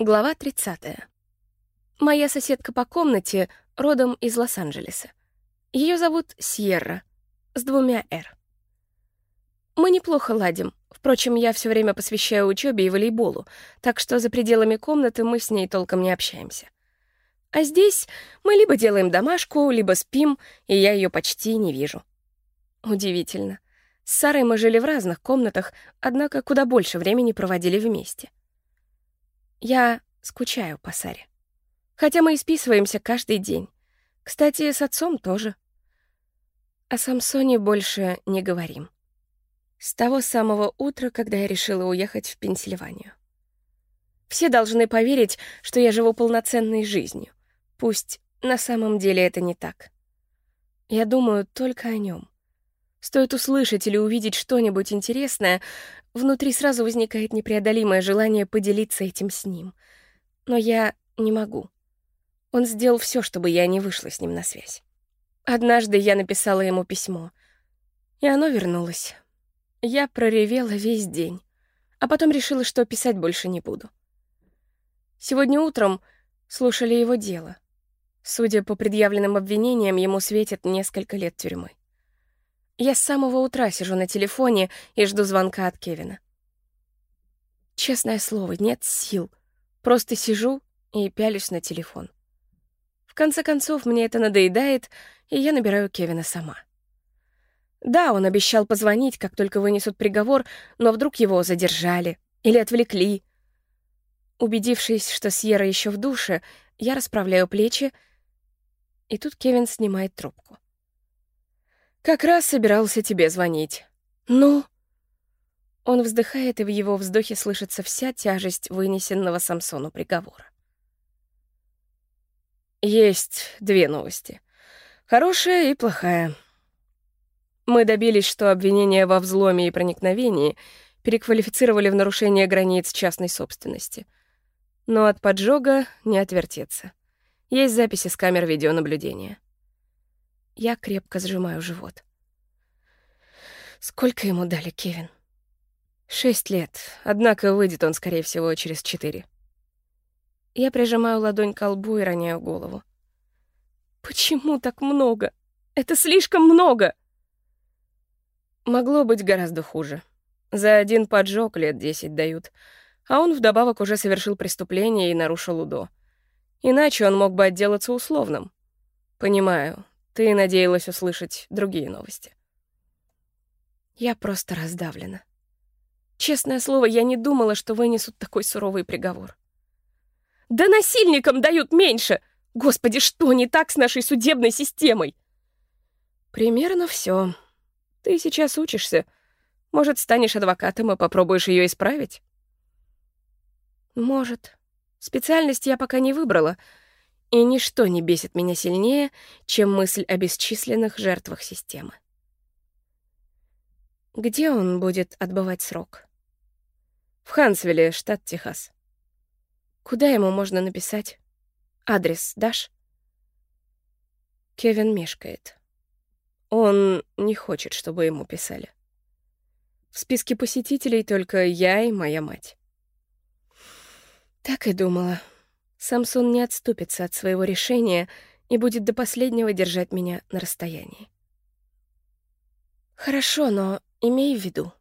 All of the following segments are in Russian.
Глава 30. Моя соседка по комнате родом из Лос-Анджелеса. Ее зовут Сьерра, с двумя «Р». Мы неплохо ладим. Впрочем, я все время посвящаю учебе и волейболу, так что за пределами комнаты мы с ней толком не общаемся. А здесь мы либо делаем домашку, либо спим, и я ее почти не вижу. Удивительно. С Сарой мы жили в разных комнатах, однако куда больше времени проводили вместе. Я скучаю по Саре. Хотя мы и списываемся каждый день. Кстати, с отцом тоже. О Самсоне больше не говорим. С того самого утра, когда я решила уехать в Пенсильванию. Все должны поверить, что я живу полноценной жизнью. Пусть на самом деле это не так. Я думаю только о нем. Стоит услышать или увидеть что-нибудь интересное, внутри сразу возникает непреодолимое желание поделиться этим с ним. Но я не могу. Он сделал все, чтобы я не вышла с ним на связь. Однажды я написала ему письмо, и оно вернулось. Я проревела весь день, а потом решила, что писать больше не буду. Сегодня утром слушали его дело. Судя по предъявленным обвинениям, ему светит несколько лет тюрьмы. Я с самого утра сижу на телефоне и жду звонка от Кевина. Честное слово, нет сил. Просто сижу и пялюсь на телефон. В конце концов, мне это надоедает, и я набираю Кевина сама. Да, он обещал позвонить, как только вынесут приговор, но вдруг его задержали или отвлекли. Убедившись, что Сьерра еще в душе, я расправляю плечи, и тут Кевин снимает трубку. Как раз собирался тебе звонить. Ну? Он вздыхает, и в его вздохе слышится вся тяжесть вынесенного Самсону приговора. Есть две новости. Хорошая и плохая. Мы добились, что обвинения во взломе и проникновении переквалифицировали в нарушение границ частной собственности. Но от поджога не отвертеться. Есть записи с камер видеонаблюдения. Я крепко сжимаю живот. Сколько ему дали, Кевин? Шесть лет, однако выйдет он, скорее всего, через четыре. Я прижимаю ладонь к лбу и роняю голову. Почему так много? Это слишком много! Могло быть гораздо хуже. За один поджог лет десять дают, а он вдобавок уже совершил преступление и нарушил УДО. Иначе он мог бы отделаться условным. Понимаю, ты надеялась услышать другие новости. Я просто раздавлена. Честное слово, я не думала, что вынесут такой суровый приговор. Да насильникам дают меньше! Господи, что не так с нашей судебной системой? Примерно все. Ты сейчас учишься. Может, станешь адвокатом и попробуешь ее исправить? Может. Специальность я пока не выбрала — и ничто не бесит меня сильнее, чем мысль о бесчисленных жертвах системы. Где он будет отбывать срок? В Хансвилле, штат Техас. Куда ему можно написать? Адрес дашь? Кевин мешкает. Он не хочет, чтобы ему писали. В списке посетителей только я и моя мать. Так и думала. Самсон не отступится от своего решения и будет до последнего держать меня на расстоянии. Хорошо, но имей в виду.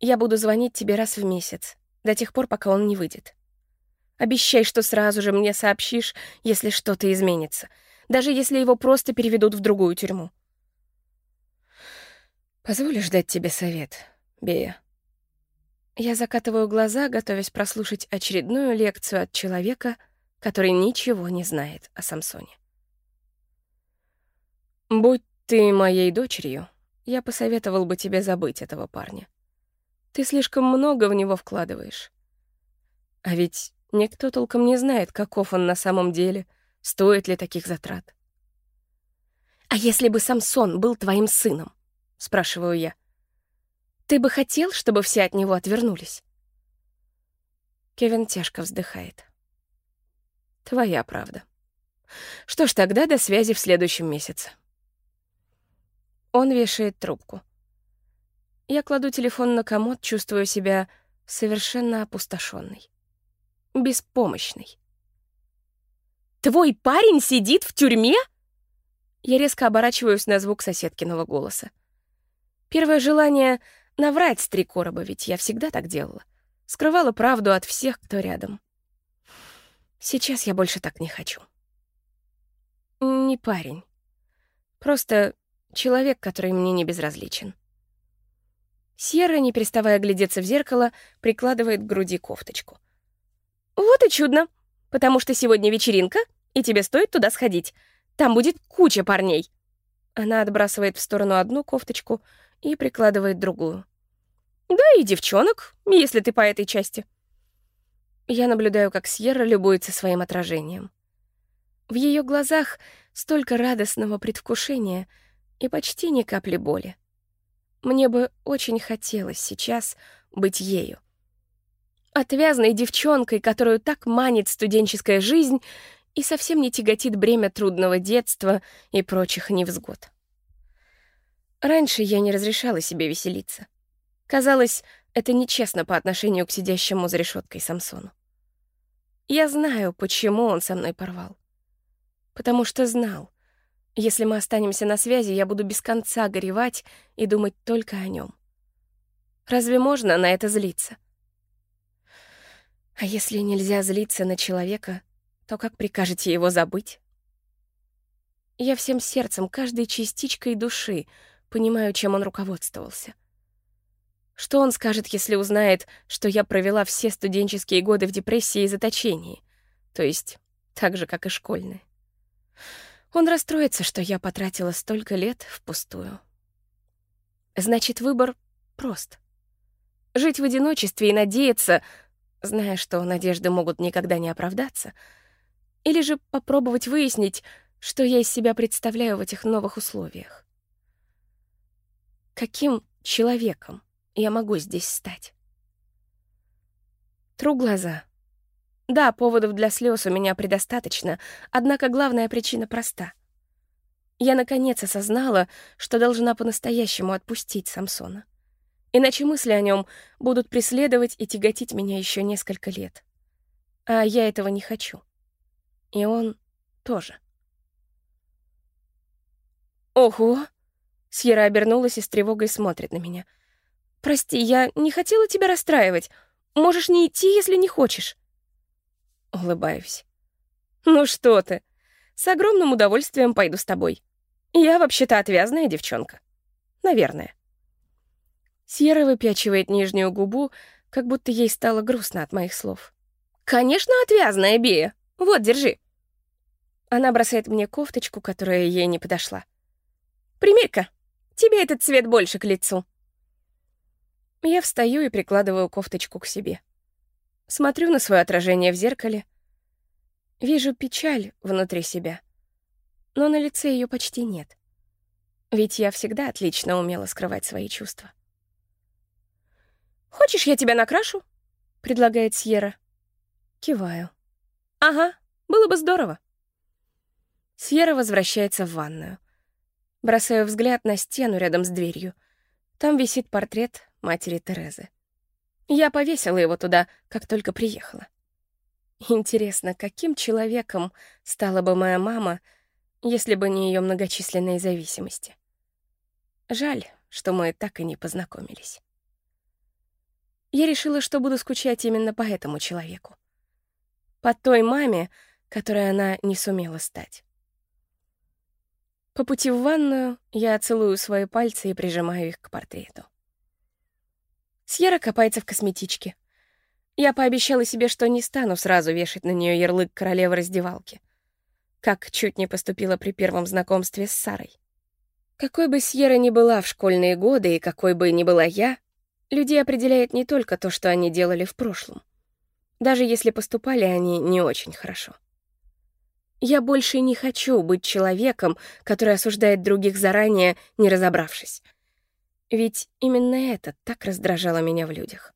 Я буду звонить тебе раз в месяц, до тех пор, пока он не выйдет. Обещай, что сразу же мне сообщишь, если что-то изменится, даже если его просто переведут в другую тюрьму. Позволишь дать тебе совет, Бея? Я закатываю глаза, готовясь прослушать очередную лекцию от человека, который ничего не знает о Самсоне. «Будь ты моей дочерью, я посоветовал бы тебе забыть этого парня. Ты слишком много в него вкладываешь. А ведь никто толком не знает, каков он на самом деле, стоит ли таких затрат. «А если бы Самсон был твоим сыном?» — спрашиваю я. «Ты бы хотел, чтобы все от него отвернулись?» Кевин тяжко вздыхает. Твоя правда. Что ж, тогда до связи в следующем месяце. Он вешает трубку. Я кладу телефон на комод, чувствую себя совершенно опустошенной. беспомощной. «Твой парень сидит в тюрьме?» Я резко оборачиваюсь на звук соседкиного голоса. Первое желание — наврать с три короба, ведь я всегда так делала. Скрывала правду от всех, кто рядом. Сейчас я больше так не хочу. Не парень. Просто человек, который мне не безразличен. Сьерра, не переставая глядеться в зеркало, прикладывает к груди кофточку. «Вот и чудно, потому что сегодня вечеринка, и тебе стоит туда сходить. Там будет куча парней». Она отбрасывает в сторону одну кофточку и прикладывает другую. «Да и девчонок, если ты по этой части». Я наблюдаю, как Сьерра любуется своим отражением. В ее глазах столько радостного предвкушения и почти ни капли боли. Мне бы очень хотелось сейчас быть ею. Отвязной девчонкой, которую так манит студенческая жизнь и совсем не тяготит бремя трудного детства и прочих невзгод. Раньше я не разрешала себе веселиться. Казалось, это нечестно по отношению к сидящему за решеткой Самсону. Я знаю, почему он со мной порвал. Потому что знал, если мы останемся на связи, я буду без конца горевать и думать только о нем. Разве можно на это злиться? А если нельзя злиться на человека, то как прикажете его забыть? Я всем сердцем, каждой частичкой души понимаю, чем он руководствовался. Что он скажет, если узнает, что я провела все студенческие годы в депрессии и заточении, то есть так же, как и школьные? Он расстроится, что я потратила столько лет впустую. Значит, выбор прост. Жить в одиночестве и надеяться, зная, что надежды могут никогда не оправдаться, или же попробовать выяснить, что я из себя представляю в этих новых условиях. Каким человеком я могу здесь стать? Тру глаза — да, поводов для слез у меня предостаточно, однако главная причина проста. Я наконец осознала, что должна по-настоящему отпустить Самсона. Иначе мысли о нем будут преследовать и тяготить меня еще несколько лет. А я этого не хочу. И он тоже. «Ого!» — Сьерра обернулась и с тревогой смотрит на меня. «Прости, я не хотела тебя расстраивать. Можешь не идти, если не хочешь». Улыбаюсь. «Ну что ты? С огромным удовольствием пойду с тобой. Я вообще-то отвязная девчонка. Наверное». Сьерра выпячивает нижнюю губу, как будто ей стало грустно от моих слов. «Конечно, отвязная, Бея. Вот, держи». Она бросает мне кофточку, которая ей не подошла. «Примерь-ка. Тебе этот цвет больше к лицу». Я встаю и прикладываю кофточку к себе. Смотрю на свое отражение в зеркале. Вижу печаль внутри себя. Но на лице ее почти нет. Ведь я всегда отлично умела скрывать свои чувства. «Хочешь, я тебя накрашу?» — предлагает Сьерра. Киваю. «Ага, было бы здорово». Сьерра возвращается в ванную. Бросаю взгляд на стену рядом с дверью. Там висит портрет матери Терезы. Я повесила его туда, как только приехала. Интересно, каким человеком стала бы моя мама, если бы не ее многочисленные зависимости? Жаль, что мы так и не познакомились. Я решила, что буду скучать именно по этому человеку. По той маме, которой она не сумела стать. По пути в ванную я целую свои пальцы и прижимаю их к портрету. Сьерра копается в косметичке. Я пообещала себе, что не стану сразу вешать на нее ярлык королевы раздевалки. Как чуть не поступила при первом знакомстве с Сарой. Какой бы Сьерра ни была в школьные годы и какой бы ни была я, людей определяет не только то, что они делали в прошлом. Даже если поступали они не очень хорошо. Я больше не хочу быть человеком, который осуждает других заранее, не разобравшись. Ведь именно это так раздражало меня в людях.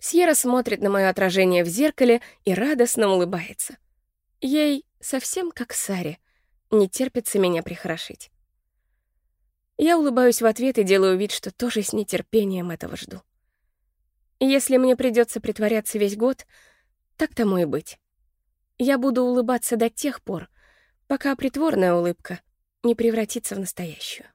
Сьерра смотрит на мое отражение в зеркале и радостно улыбается. Ей совсем как Саре, не терпится меня прихорошить. Я улыбаюсь в ответ и делаю вид, что тоже с нетерпением этого жду. Если мне придется притворяться весь год, Так тому и быть. Я буду улыбаться до тех пор, пока притворная улыбка не превратится в настоящую.